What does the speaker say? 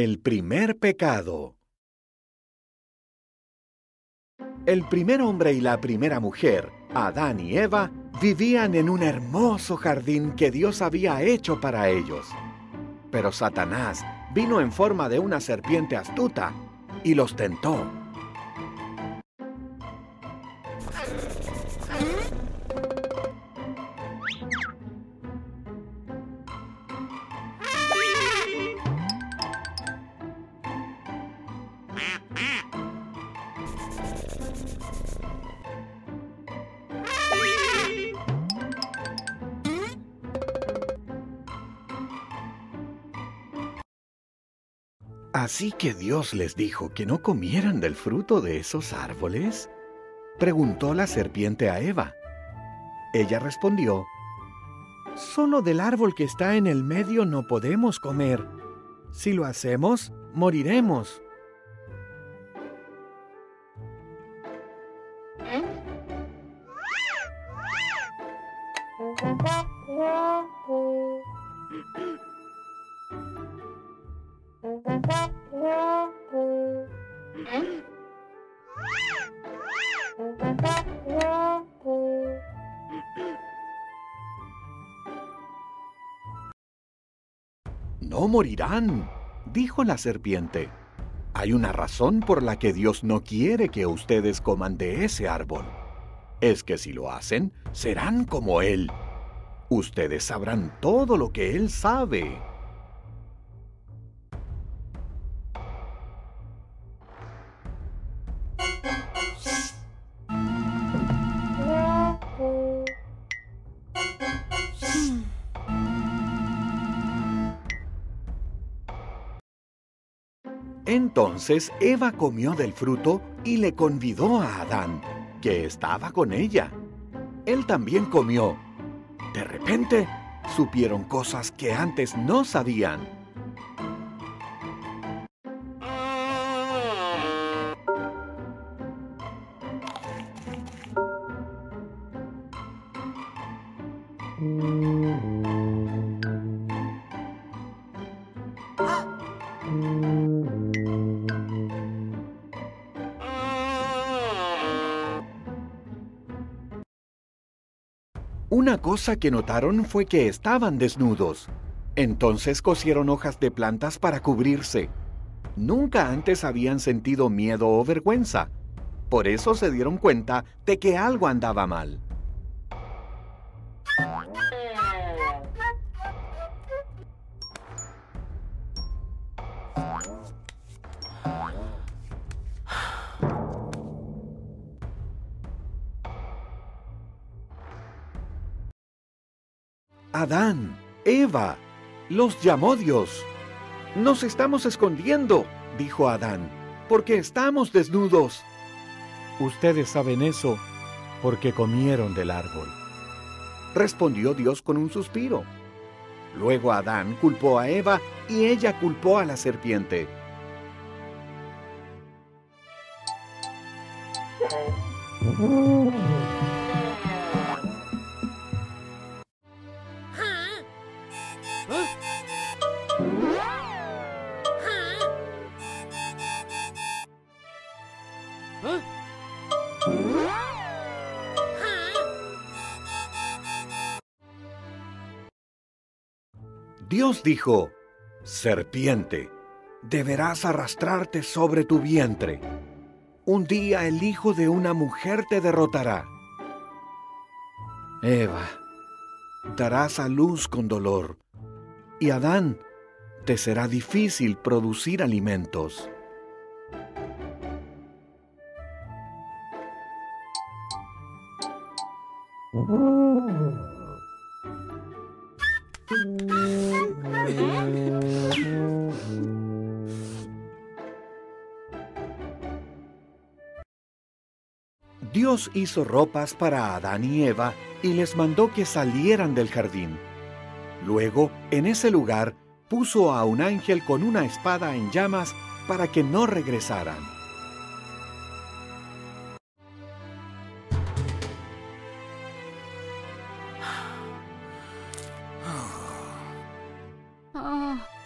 El primer pecado. El primer hombre y la primera mujer, Adán y Eva, vivían en un hermoso jardín que Dios había hecho para ellos. Pero Satanás vino en forma de una serpiente astuta y los tentó. ¿Así que Dios les dijo que no comieran del fruto de esos árboles? Preguntó la serpiente a Eva. Ella respondió, Solo del árbol que está en el medio no podemos comer. Si lo hacemos, moriremos. No morirán, dijo la serpiente. Hay una razón por la que Dios no quiere que ustedes coman de ese árbol. Es que si lo hacen, serán como Él. Ustedes sabrán todo lo que Él sabe. Entonces Eva comió del fruto y le convidó a Adán, que estaba con ella. Él también comió. De repente, supieron cosas que antes no sabían. Una cosa que notaron fue que estaban desnudos. Entonces cosieron hojas de plantas para cubrirse. Nunca antes habían sentido miedo o vergüenza. Por eso se dieron cuenta de que algo andaba mal. Adán, Eva, los llamó Dios. Nos estamos escondiendo, dijo Adán, porque estamos desnudos. Ustedes saben eso porque comieron del árbol. Respondió Dios con un suspiro. Luego Adán culpó a Eva y ella culpó a la serpiente. Dios dijo, Serpiente, deberás arrastrarte sobre tu vientre. Un día el hijo de una mujer te derrotará. Eva, darás a luz con dolor, y Adán, te será difícil producir alimentos. Dios hizo ropas para Adán y Eva y les mandó que salieran del jardín. Luego, en ese lugar, puso a un ángel con una espada en llamas para que no regresaran. 啊。